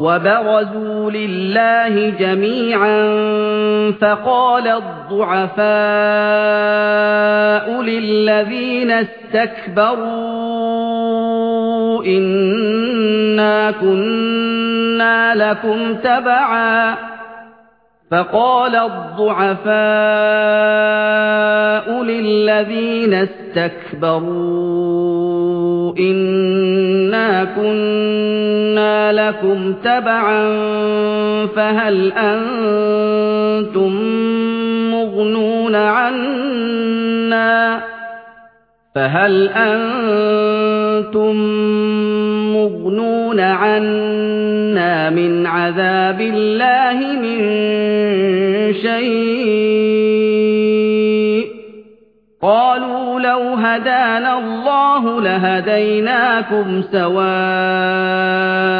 وَبَرَزُوا لِلَّهِ جَمِيعًا فَقَالَ الضُّعَفَاءُ لِلَّذِينَ اسْتَكْبَرُوا إِنَّا كُنَّا لَكُمْ تَبَعًا فَقَالَ الضُّعَفَاءُ لِلَّذِينَ اسْتَكْبَرُوا إِنَّا كُنَّا لَكُمْ تَبَعًا فَهَلْ أَنتُم مُّغْنُونَ عَنَّا؟ فَهَلْ أَنتُم مُّغْنُونَ عَنَّا مِنْ عَذَابِ اللَّهِ مِن شَيْءٍ؟ قَالُوا لَوْ هَدَانَا اللَّهُ لَهَدَيْنَاكُمْ سَوَاءٌ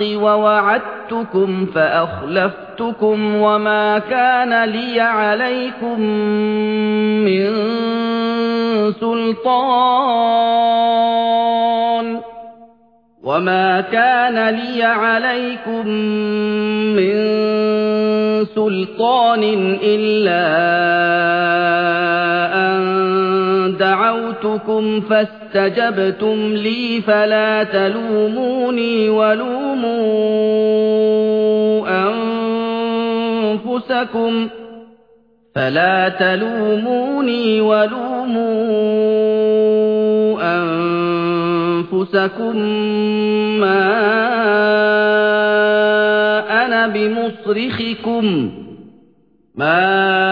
وَوَعَدتُّكُمْ فَأَخْلَفْتُكُمْ وَمَا كَانَ لِيَ عَلَيْكُمْ مِنْ سُلْطَانٍ وَمَا كَانَ لِيَ عَلَيْكُمْ مِنْ سُلْطَانٍ إِلَّا أَن دَعَوْتُكُمْ فَاسْتَجَبْتُمْ لِي فَلَا تَلُومُونِي وَلُومُوا أَنفُسَكُمْ فَلَا تَلُومُونِي وَلُومُوا أَنفُسَكُم مَّا أَنَا بِمُصْرِخِكُمْ مَا